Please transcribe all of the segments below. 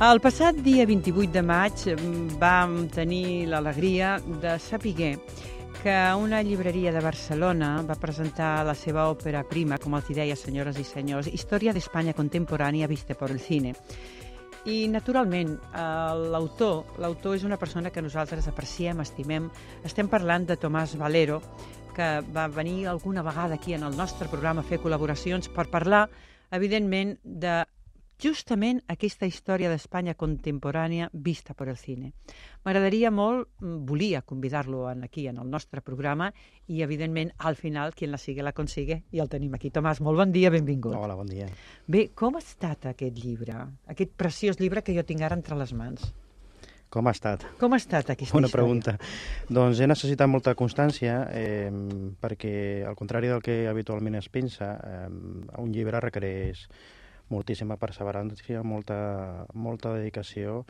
El passat dia 28 de maig mm, vam tenir l'alegria de saber que una llibreria de Barcelona va presentar la seva òpera prima, com els deia, senyores i senyors, Història d'Espanya contemporània vista per el cine. I, naturalment, l'autor l'autor és una persona que nosaltres apreciem, estimem. Estem parlant de Tomàs Valero, que va venir alguna vegada aquí en el nostre programa a fer col·laboracions per parlar, evidentment, de justament aquesta història d'Espanya contemporània vista per el cine. M'agradaria molt, mm, volia convidar-lo aquí en el nostre programa i, evidentment, al final, qui la sigui la consigue, i el tenim aquí. Tomàs, molt bon dia, benvingut. Hola, bon dia. Bé, com ha estat aquest llibre, aquest preciós llibre que jo tinc ara entre les mans? Com ha estat? Com ha estat aquesta Una història? pregunta. Doncs he necessitat molta constància eh, perquè, al contrari del que habitualment es pensa, eh, un llibre requereix moltíssima perseverància, molta, molta dedicació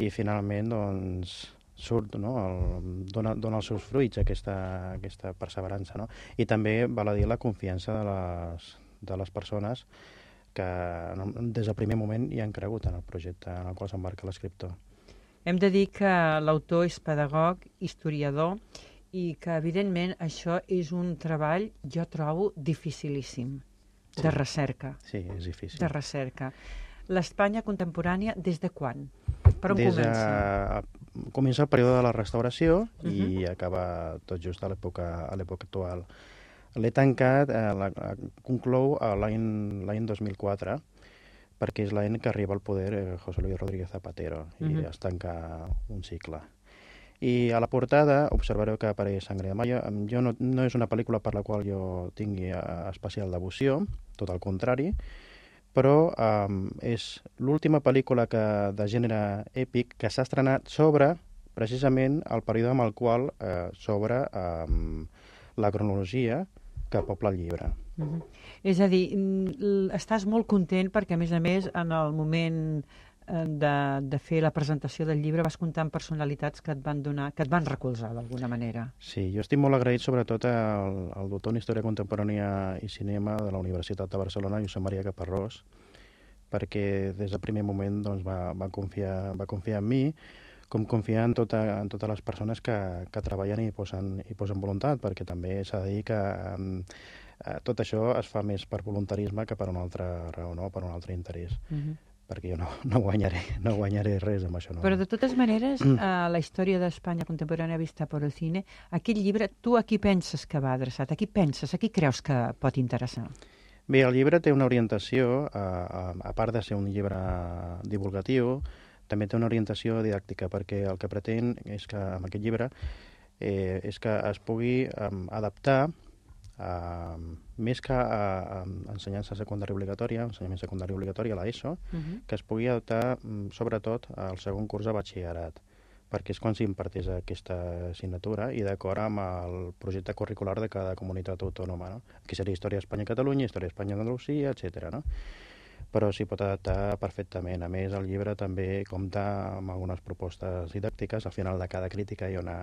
i finalment doncs, surt, no? el, dona, dona els seus fruits aquesta, aquesta perseverança. No? I també val a dir la confiança de les, de les persones que des del primer moment hi han cregut en el projecte en el qual s'embarca l'escriptor. Hem de dir que l'autor és pedagog, historiador, i que, evidentment, això és un treball, jo trobo, dificilíssim, de Sí. recerca. Sí, és difícil. De recerca. L'Espanya contemporània, des de quan? Per on Des comença? A, comença el període de la restauració Uh i acaba tot just a l'època a l'època actual. L'he tancat, eh, la, la, conclou l'any l'any 2004, perquè és l'any que arriba al poder eh, José Luis Rodríguez Zapatero i Mhm. es tanca un cicle. I a la portada observareu que apareix Sangre de. Em, Jo no, no és una pel·lícula per la qual jo tingui eh, especial devoció, tot al contrari, però um, és l'última pel·lícula que, de gènere èpic que s'ha estrenat sobre precisament el període amb el qual eh, s'obre um, la cronologia que pobla el llibre. Uh -huh. És a dir, mm, estàs molt content perquè, a més a més, en el moment eh, de, de fer la presentació del llibre vas comptar amb personalitats que et van donar, que et van recolzar d'alguna manera. Sí, jo estic molt agraït sobretot al, al doctor en Història Contemporània i Cinema de la Universitat de Barcelona, Josep Maria Caparrós, perquè des del primer moment doncs, va, va, confiar, va confiar en mi, com confiar en, tota, en totes les persones que, que treballen i posen, i posen voluntat, perquè també s'ha de dir que um, eh, tot això es fa més per voluntarisme que per una altra raó, no? per un altre interès, Uh -huh. Perquè jo no, no, guanyaré, no guanyaré res amb això. No? Però de totes maneres, eh, la història d'Espanya contemporània vista per el cine, aquest llibre, tu a qui penses que va adreçat? A qui penses? A qui creus que pot interessar? Bé, el llibre té una orientació, a, a, a part de ser un llibre divulgatiu, també té una orientació didàctica, perquè el que pretén és que amb aquest llibre eh, és que es pugui um, adaptar més que a, a ensenyança secundària obligatòria, ensenyament secundari obligatori a l'ESO, Uh -huh. que es pugui adaptar mm, sobretot al segon curs de batxillerat perquè és quan s'imparteix aquesta assignatura i d'acord amb el projecte curricular de cada comunitat autònoma, no? que seria Història d'Espanya a Catalunya, Història d'Espanya a Andalusia, etc. No? però s'hi pot adaptar perfectament. A més, el llibre també compta amb algunes propostes didàctiques. Al final de cada crítica hi ha una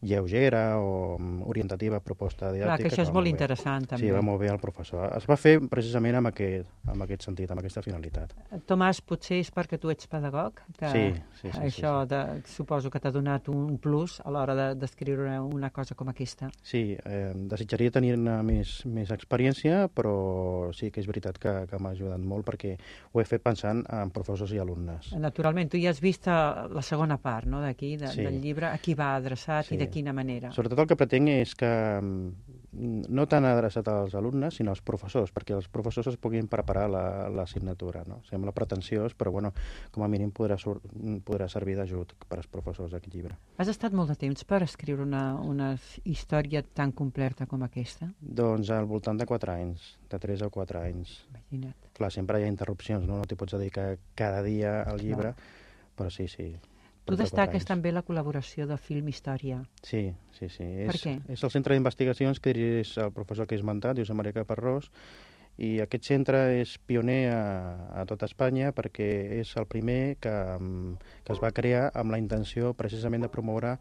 lleugera o orientativa proposta didàctica. Clar, que això és va molt bé. interessant, també. Sí, va molt bé el professor. Es va fer precisament amb aquest, amb aquest sentit, amb aquesta finalitat. Tomàs, potser és perquè tu ets pedagog? Que Sí, sí, sí, Això sí, De, suposo que t'ha donat un plus a l'hora de- d'escriure de, una cosa com aquesta. Sí, eh, desitjaria tenir més, més experiència, però sí que és veritat que, que m'ha ajudat molt perquè ho he fet pensant en professors i alumnes. Naturalment, tu ja has vist eh, la segona part no, d'aquí, de, Sí. del llibre, a qui va adreçat Sí. i de quina manera. Sobretot el que pretenc és que mm, no tant adreçat als alumnes, sinó als professors, perquè els professors es puguin preparar l'assignatura. La, no? Sembla pretensiós, però bueno, com a mínim podrà, sur podrà servir d'ajut per als professors aquest llibre. Has estat molt de temps per escriure una, una història tan completa com aquesta? Doncs al voltant de 4 anys, de 3 o 4 anys. Imagina't. Clar, sempre hi ha interrupcions, no? No t'hi pots dedicar cada dia al llibre, no. però sí, sí, Tu destaques també la col·laboració de Film Història. Sí, sí, sí. Per és, què? És el centre d'investigacions que dirigeix el professor que he esmentat, Josep Maria Caparrós, i aquest centre és pioner a, a tot Espanya perquè és el primer que, que es va crear amb la intenció precisament de promoure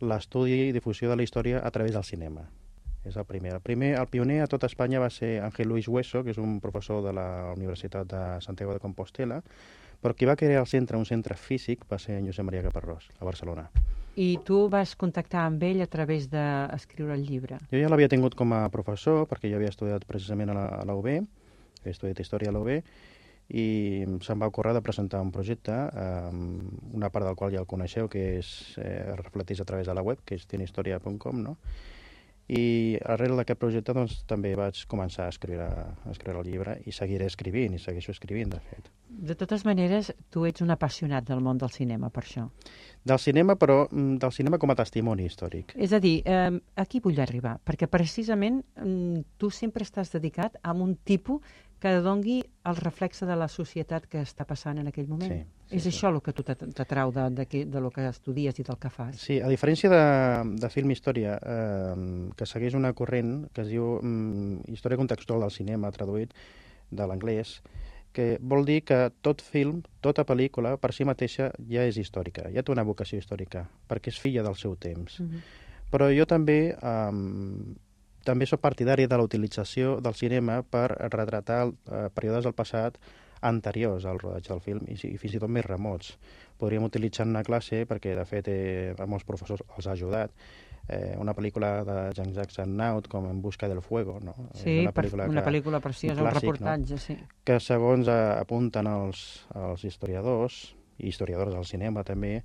l'estudi i difusió de la història a través del cinema. És el primer. El primer, el pioner a tot Espanya va ser Ángel Luis Hueso, que és un professor de la Universitat de Santiago de Compostela, però qui va crear el centre, un centre físic, va ser en Josep Maria Caparrós, a Barcelona. I tu vas contactar amb ell a través d'escriure el llibre? Jo ja l'havia tingut com a professor, perquè jo havia estudiat precisament a la UB, he estudiat Història a la UB, i se'm va ocórrer de presentar un projecte, eh, una part del qual ja el coneixeu, que és, eh, reflecteix a través de la web, que és tinehistoria.com, no? I arrel d'aquest projecte doncs, també vaig començar a escriure, a escriure el llibre i seguiré escrivint, i segueixo escrivint, de fet. De totes maneres, tu ets un apassionat del món del cinema, per això. Del cinema, però mm, del cinema com a testimoni històric. És a dir, eh, aquí vull arribar, perquè precisament mm, tu sempre estàs dedicat a un tipus que dongui el reflexe de la societat que està passant en aquell moment. Sí, sí, és sí. això el que tu t'atrau de, de, de, de lo que estudies i del que fas. Sí, a diferència de, de film història, eh, que segueix una corrent que es diu mm, història contextual del cinema, traduït de l'anglès, que vol dir que tot film, tota pel·lícula, per si mateixa ja és històrica, ja té una vocació històrica, perquè és filla del seu temps. Mm -hmm. Però jo també eh, també sóc partidari de la utilització del cinema per retratar eh, períodes del passat anteriors al rodatge del film i, i fins i tot més remots. Podríem utilitzar en una classe, perquè de fet eh, a molts professors els ha ajudat, eh, una pel·lícula de Jean-Jacques Arnaud com En busca del fuego, no? Sí, és una pel·lícula, una pel·lícula preciosa, un, clàssic, un reportatge, no? sí. Que segons eh, apunten els, els historiadors, i historiadors del cinema també,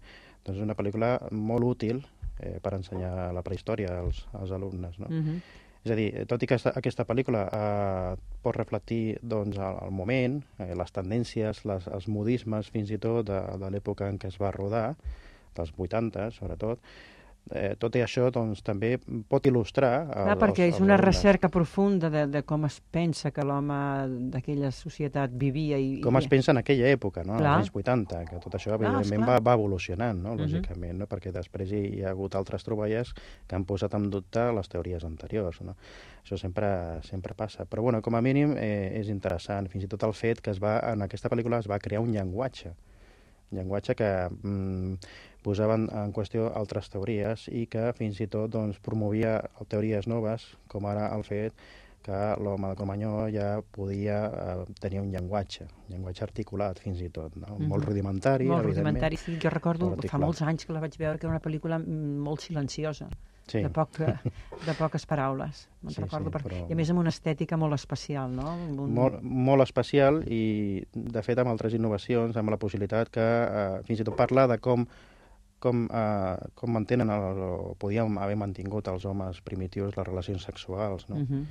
doncs és una pel·lícula molt útil eh, per ensenyar la prehistòria als, als alumnes, no? Mm -hmm. És a dir, tot i que aquesta pel·lícula eh, pot reflectir doncs, el, el moment, eh, les tendències, les, els modismes fins i tot de, de l'època en què es va rodar, dels 80 sobretot, eh, tot i això doncs, també pot il·lustrar... El, Clar, perquè els, és una alumnes. recerca profunda de, de com es pensa que l'home d'aquella societat vivia. I, com i... es pensa en aquella època, no? als anys 80, que tot això evidentment va, va evolucionant, no? Mhm. lògicament, uh -huh. no? perquè després hi, hi ha hagut altres troballes que han posat en dubte les teories anteriors. No? Això sempre, sempre passa. Però bueno, com a mínim eh, és interessant, fins i tot el fet que es va, en aquesta pel·lícula es va crear un llenguatge, un llenguatge que... Mm, posaven en qüestió altres teories i que fins i tot doncs, promovia teories noves, com ara el fet que l'home de Cromanyó ja podia eh, tenir un llenguatge, un llenguatge articulat fins i tot, no? Mm -hmm. molt rudimentari, Molt rudimentari, sí. Jo recordo, fa molts anys que la vaig veure, que era una pel·lícula molt silenciosa. Sí. De, poc, de poques paraules. Me'n Sí, recordo sí, per... però- I a més amb una estètica molt especial, no? Amb un... molt, molt especial i, de fet, amb altres innovacions, amb la possibilitat que eh, fins i tot parlar de com com, eh, com mantenen el, o podíem haver mantingut els homes primitius les relacions sexuals, no? Uh -huh.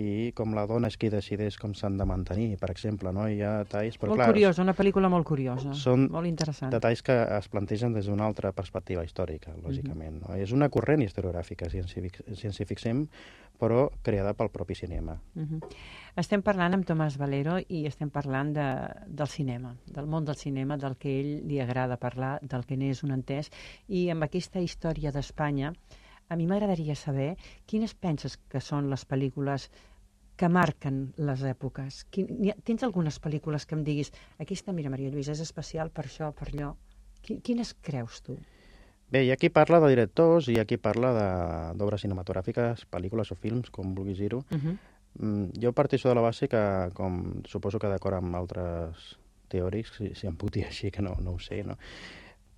I com la dona és qui decideix com s'han de mantenir, per exemple, no? Hi ha talls... Però, Molt clar, curiosa, una pel·lícula molt curiosa. Són Molt interessant. detalls que es plantegen des d'una altra perspectiva històrica, lògicament. no? És una corrent historiogràfica, si ens, si ens hi fixem, però creada pel propi cinema. Uh -huh. Estem parlant amb Tomàs Valero i estem parlant de, del cinema, del món del cinema, del que ell li agrada parlar, del que n'és un entès, i amb aquesta història d'Espanya, a mi m'agradaria saber quines penses que són les pel·lícules que marquen les èpoques. Quin, ha- tens algunes pel·lícules que em diguis aquesta, mira, Maria Lluïsa, és especial per això, per allò. Qui- Quines creus tu? Bé, hi ha qui parla de directors i qui parla de- d'obres cinematogràfiques, pel·lícules o films, com vulguis dir-ho. Uh -huh. Mm, Jo parteixo de la base que, com suposo que d'acord amb altres teòrics, si, si em puc dir així, que no, no ho sé, no?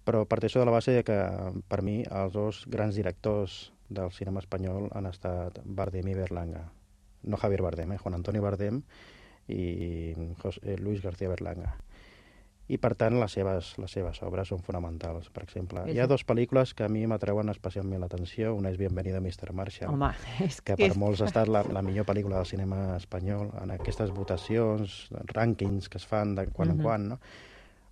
però parteixo de la base de que, per mi, els dos grans directors del cinema espanyol han estat Bardem i Berlanga. No Javier Bardem, eh? Juan Antonio Bardem i José, eh, Luis García Berlanga. i per tant les seves, les seves obres són fonamentals. Per exemple, És hi ha dues pel·lícules que a mi m'atreuen especialment l'atenció. Una és Bienvenido Mr. Marshall, Home, és que per molts ha estat la, la millor pel·lícula del cinema espanyol en aquestes votacions, rànquings que es fan de quan Mhm. en quan, no?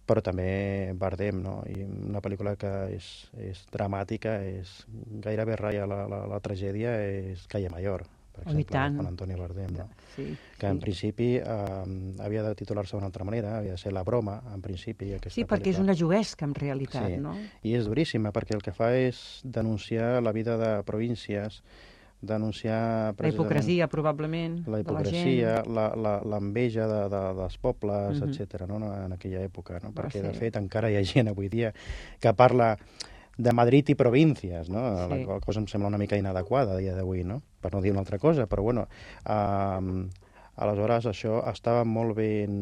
però també Bardem, no? I una pel·lícula que és, és dramàtica, és gairebé ratlla la, la, la tragèdia, és Calle Mayor, per Oh, exemple, tant. Juan Antonio Bardem, no? Sí, que en sí. principi eh, havia de titular-se d'una altra manera, havia de ser La broma, en principi. Aquesta Sí, perquè és pel·lícula. una juguesca, en realitat, Sí. no? I és duríssima, perquè el que fa és denunciar la vida de províncies, denunciar La hipocresia, probablement, la de hipocresia, l'enveja de, de, dels pobles, Mhm. etc. no? no, en aquella època. No? Va Perquè, de ser- fet, encara hi ha gent avui dia que parla de Madrid i províncies, no? Sí. La cosa em sembla una mica inadequada a dia d'avui, no? Per no dir una altra cosa, però bueno, um, aleshores això estava molt ben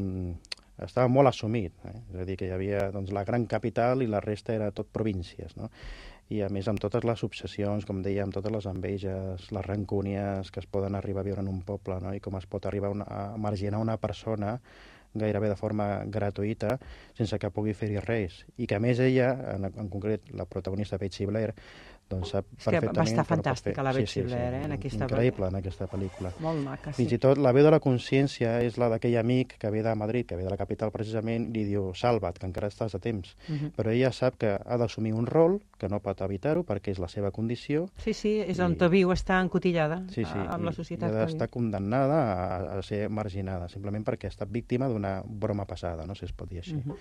estava molt assumit, eh? és a dir, que hi havia doncs, la gran capital i la resta era tot províncies, no? i a més amb totes les obsessions, com dèiem, totes les enveges, les rancúnies que es poden arribar a viure en un poble, no? i com es pot arribar una, a marginar una persona gairebé de forma gratuïta, sense que pugui fer-hi res. I que a més ella, en, en concret la protagonista Betsy Blair, doncs sap És que va perfectament... estar fantàstica, la Betsy Blair, eh, en aquesta Increïble, en aquesta pel·lícula. Molt maca, Fins sí. i tot la veu de la consciència és la d'aquell amic que ve de Madrid, que ve de la capital precisament, i li diu, salva't, que encara estàs a temps. Mhm. Però ella sap que ha d'assumir un rol, que no pot evitar-ho, perquè és la seva condició, Sí, sí, és I- on viu, està encotillada sí, sí, amb la societat i ha d'estar condemnada a, a ser marginada, simplement perquè ha estat víctima d'una broma passada, no sé si es pot dir així. Mhm.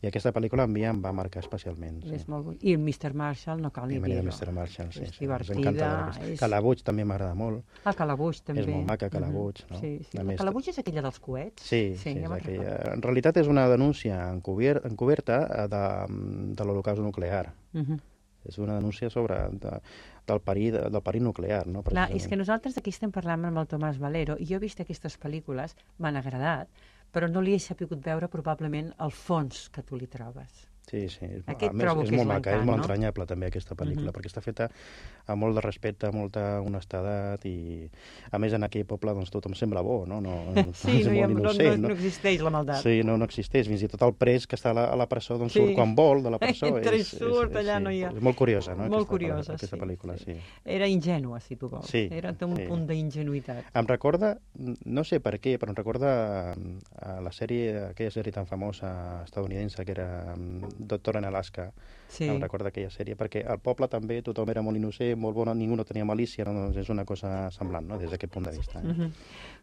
I aquesta pel·lícula a mi em va marcar especialment. Sí. És molt bonic. I el Mr. Marshall, no cal ni dir-ho. Mr. Marshall, sí. És sí, divertida, aquesta. és- Calabuig també m'agrada molt. El Calabuig, també. molt maca, Calabuig, Mhm. no? Sí, sí. Més- Calabuig és aquella dels coets? Sí, sí, sí és ja me'n aquella... En realitat és una denúncia encober... encoberta eh, de, de l'holocaust nuclear. Mhm. És una denúncia sobre de, del, perill, del perill nuclear, no? Clar, és que nosaltres aquí estem parlant amb el Tomàs Valero i jo he vist aquestes pel·lícules, m'han agradat, però no li he sapigut veure probablement el fons que tu li trobes. Sí, sí. És, Aquest a més, és és molt maca, és l'encant, molt no? entranyable també aquesta pel·lícula, Mhm. perquè està feta amb molt de respecte, molta honestedat i, a més, en aquell poble doncs, tothom sembla bo, no? no Sí, és no, ha, molt no, no, innocent, no existeix la maldat. Sí, no, no existeix. Fins i tot el pres que està a la, a la presó doncs Sí. surt quan vol de la presó. Entra i surt, allà sí, no hi ha- És molt curiosa, no? Molt aquesta, curiosa, Aquesta sí, pel·lícula, sí. sí. Era ingènua, si tu vols. Sí, Era un sí. punt d'ingenuïtat. Em recorda, no sé per què, però em recorda a la sèrie, aquella sèrie tan famosa estadounidense que era mm, Doctor en Alaska. Sí. Em recorda aquella sèrie, perquè al poble també tothom era molt innocent, molt bon, ningú no tenia malícia, no? doncs és una cosa semblant, no?, des d'aquest punt de vista. Eh? Mhm.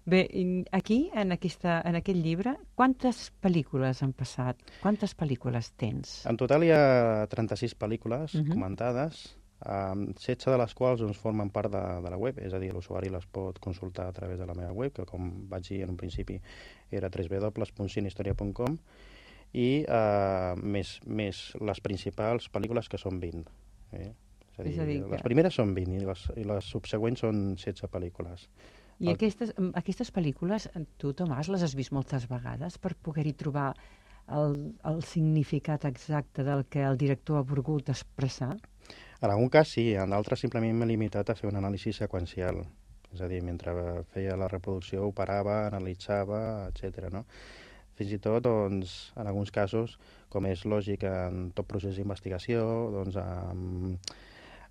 Bé, i aquí, en, aquesta, en aquest llibre, quantes pel·lícules han passat? Quantes pel·lícules tens? En total hi ha 36 pel·lícules Mhm. comentades, um, 16 de les quals doncs, formen part de, de la web, és a dir, l'usuari les pot consultar a través de la meva web, que com vaig dir en un principi era www.cinehistoria.com, i uh, més, més les principals pel·lícules que són 20. Eh? És a dir, És a dir les que- primeres són 20 i les, i les subsegüents són 16 pel·lícules. I El- aquestes, mm, aquestes pel·lícules, tu, Tomàs, les has vist moltes vegades per poder-hi trobar el, el significat exacte del que el director ha volgut expressar? En algun cas sí, en d'altres simplement m'he limitat a fer un anàlisi seqüencial. És a dir, mentre feia la reproducció ho parava, analitzava, etc. No? Fins i tot, doncs, en alguns casos, com és lògic en tot procés d'investigació, doncs, em,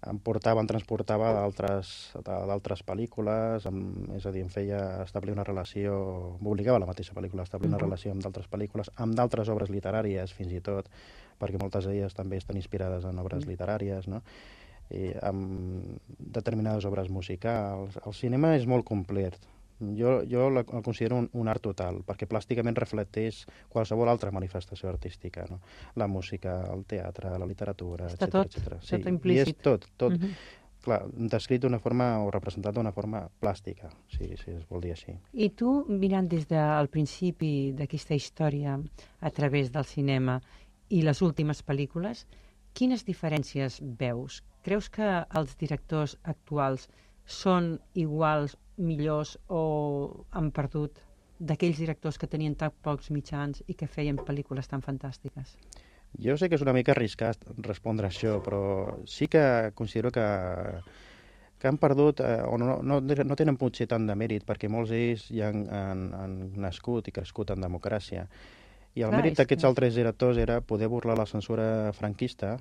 em portava, em transportava d'altres pel·lícules, em, és a dir, em feia establir una relació, m'obligava la mateixa pel·lícula a establir una relació amb d'altres pel·lícules, amb d'altres obres literàries, fins i tot, perquè moltes d'elles també estan inspirades en obres Mm. literàries, no? I amb determinades obres musicals. El cinema és molt complet. Jo, jo la- el considero un, un art total, perquè plàsticament reflecteix qualsevol altra manifestació artística, no? La música, el teatre, la literatura, Està etc. tot, etcètera. tot Sí, i implícit. és tot, tot. Mhm. Clar, descrit d'una forma o representat d'una forma plàstica, si, si es vol dir així. I tu, mirant des del principi d'aquesta història a través del cinema i les últimes pel·lícules, quines diferències veus? Creus que els directors actuals són iguals, millors o han perdut d'aquells directors que tenien tan pocs mitjans i que feien pel·lícules tan fantàstiques? Jo sé que és una mica arriscat respondre això, però sí que considero que, que han perdut, eh, o no, no, no tenen potser tant de mèrit, perquè molts d'ells ja han, han, han nascut i crescut en democràcia, I el Clar, mèrit d'aquests que- altres directors era poder burlar la censura franquista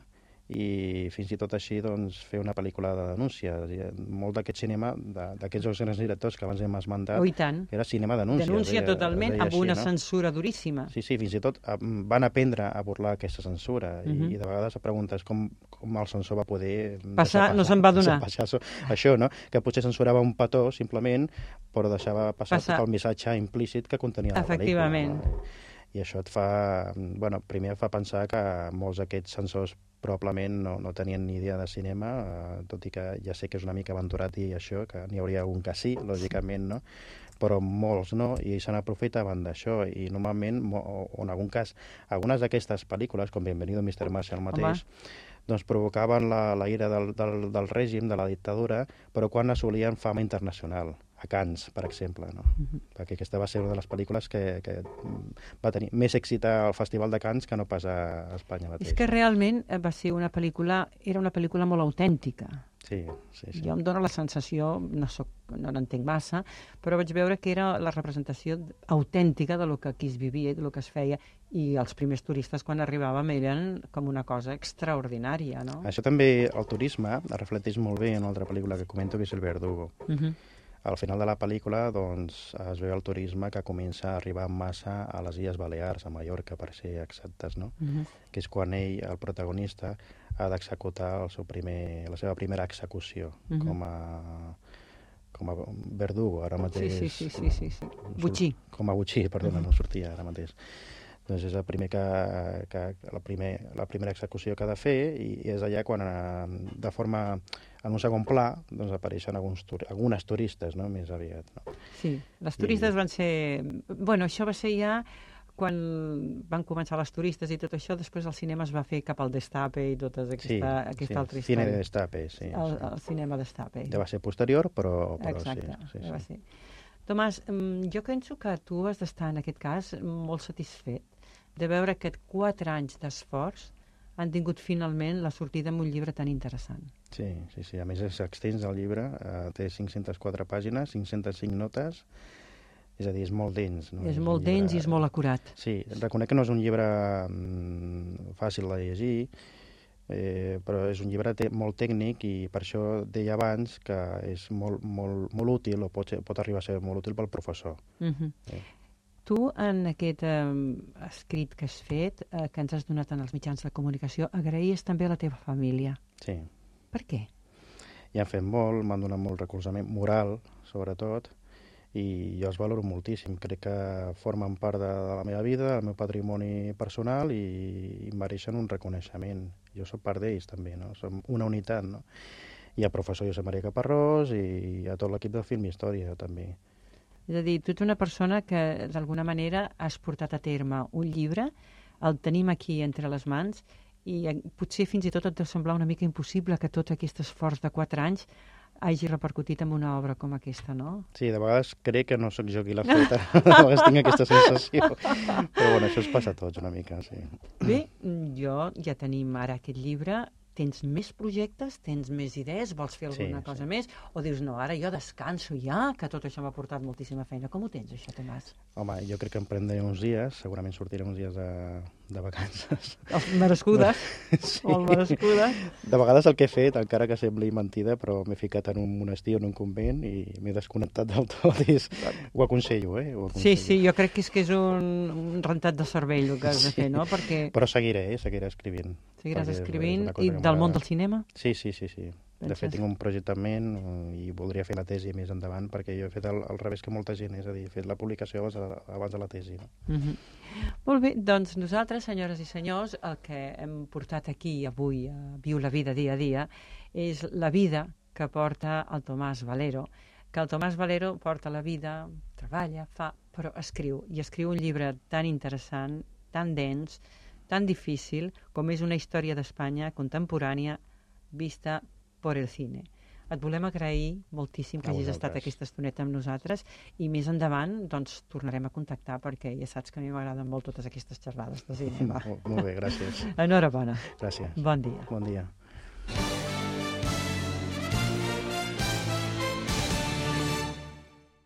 i fins i tot així doncs, fer una pel·lícula de denúncia. Dir, Molt d'aquest cinema, de- d'aquests dos grans directors que abans hem esmentat, Oh, tant. era cinema denúncia. Denúncia deia- totalment deia amb així, una no? censura duríssima. Sí, sí, fins i tot eh, van aprendre a burlar aquesta censura i, Mhm. i de vegades et preguntes com, com el censor va poder... deixar Passar, no se'n va donar. Passar, això, no? Que potser censurava un petó, simplement, però deixava passar, Passar. tot el missatge implícit que contenia la Efectivament. pel·lícula. No? I això et fa... Bueno, primer fa pensar que molts d'aquests censors probablement no, no tenien ni idea de cinema, eh, tot i que ja sé que és una mica aventurat dir això, que n'hi hauria un que sí, lògicament, no? però molts no, i se n'aprofitaven d'això, i normalment, o en algun cas, algunes d'aquestes pel·lícules, com Bienvenido Mr. Marshall mateix, doncs provocaven la, la ira del, del, del règim, de la dictadura, però quan assolien fama internacional, a Cannes, per exemple, no? Mhm. perquè aquesta va ser una de les pel·lícules que, que mm, va tenir més èxit al Festival de Cannes que no pas a Espanya mateix. És que realment eh, va ser una pel·lícula, era una pel·lícula molt autèntica. Sí, sí, sí. Jo em dóna la sensació, no soc, no n'entenc massa, però vaig veure que era la representació autèntica de lo que aquí es vivia i de lo que es feia, i els primers turistes quan arribàvem eren com una cosa extraordinària, no? Això també, el turisme, es reflecteix molt bé en una altra pel·lícula que comento, que és El Verdugo. Uh -huh. Al final de la pel·lícula doncs, es veu el turisme que comença a arribar en massa a les Illes Balears, a Mallorca, per ser exactes, no? Uh -huh. que és quan ell, el protagonista, ha d'executar la seva primera execució Mhm. com a com a verdugo, ara mateix... Sí, sí, sí, sí, sí, sí. Butxí. Com a butxí, perdona, Mhm. no sortia ara mateix. Doncs és el primer que, que la, primer, la primera execució que ha de fer i és allà quan eh, de forma en un segon pla doncs apareixen alguns, turi- algunes turistes, no? més aviat. No? Sí, les turistes I- van ser... Bueno, això va ser ja quan van començar les turistes i tot això, després el cinema es va fer cap al Destape i tota aquesta, sí, aquesta sí, altra Cine de història. Destape, sí. el, sí. el cinema Destape. Ja va ser posterior, però, però Exacte, sí. sí, ja va ser. Tomàs, mm, jo penso que tu has d'estar en aquest cas molt satisfet de veure que quatre anys d'esforç han tingut finalment la sortida amb un llibre tan interessant. Sí, sí, sí. A més és extens el llibre, eh, té 504 pàgines, 505 notes, és a dir, és molt dens. No? és un molt dens i és molt acurat. Sí, reconec que no és un llibre mm, fàcil de llegir, eh, però és un llibre te molt tècnic i per això deia abans que és molt, molt, molt útil o pot, ser, pot arribar a ser molt útil pel professor. Uh -huh. Sí. Tu, en aquest eh, escrit que has fet, eh, que ens has donat en els mitjans de comunicació, agraïes també a la teva família. Sí, Per què? i han fet molt, m'han donat molt recolzament moral, sobretot, i jo els valoro moltíssim. Crec que formen part de, de la meva vida, del meu patrimoni personal i, i mereixen un reconeixement. Jo sóc part d'ells també, no? Som una unitat, no? I al professor Josep Maria Caparrós i a tot l'equip de Film Història també. És a dir, tu ets una persona que d'alguna manera has portat a terme un llibre, el tenim aquí entre les mans i eh, potser fins i tot et deu semblar una mica impossible que tot aquest esforç de quatre anys hagi repercutit en una obra com aquesta, no? Sí, de vegades crec que no sóc jo qui l'ha feta, de vegades tinc aquesta sensació. Però bueno, això es passa a tots una mica, sí. Bé, jo ja tenim ara aquest llibre, tens més projectes, tens més idees, vols fer Sí, alguna sí. cosa més, o dius, no, ara jo descanso ja, que tot això m'ha portat moltíssima feina. Com ho tens, això, Tomàs? Home, jo crec que em prendré uns dies, segurament sortiré uns dies de, de vacances. Els merescudes, Sí. o el merescudes. De vegades el que he fet, encara que sembli mentida, però m'he ficat en un monestir o en un convent i m'he desconnectat del tot. I és... Ho aconsello, eh? Ho Sí, aconsello. sí, jo crec que és que és un, un rentat de cervell el que has de Sí. fer, no? Perquè Però seguiré, eh? seguiré escrivint. seguiràs escrivint i del món del cinema? Sí, sí, sí, sí. De fet, tinc un projecte en ment eh, i voldria fer la tesi més endavant, perquè jo he fet el, al revés que molta gent, és a dir, he fet la publicació abans de, abans de la tesi. No? Uh -huh. Molt bé, doncs nosaltres, senyores i senyors, el que hem portat aquí avui a Viu la vida dia a dia és la vida que porta el Tomàs Valero, que el Tomàs Valero porta la vida, treballa, fa, però escriu, i escriu un llibre tan interessant, tan dens, tan difícil, com és una història d'Espanya contemporània vista per el cine. Et volem agrair moltíssim que A hagis estat vosaltres. aquesta estoneta amb nosaltres i més endavant doncs, tornarem a contactar perquè ja saps que a mi m'agraden molt totes aquestes xerrades de cinema. Molt, molt bé, gràcies. Enhorabona. Gràcies. Bon dia. Bon dia.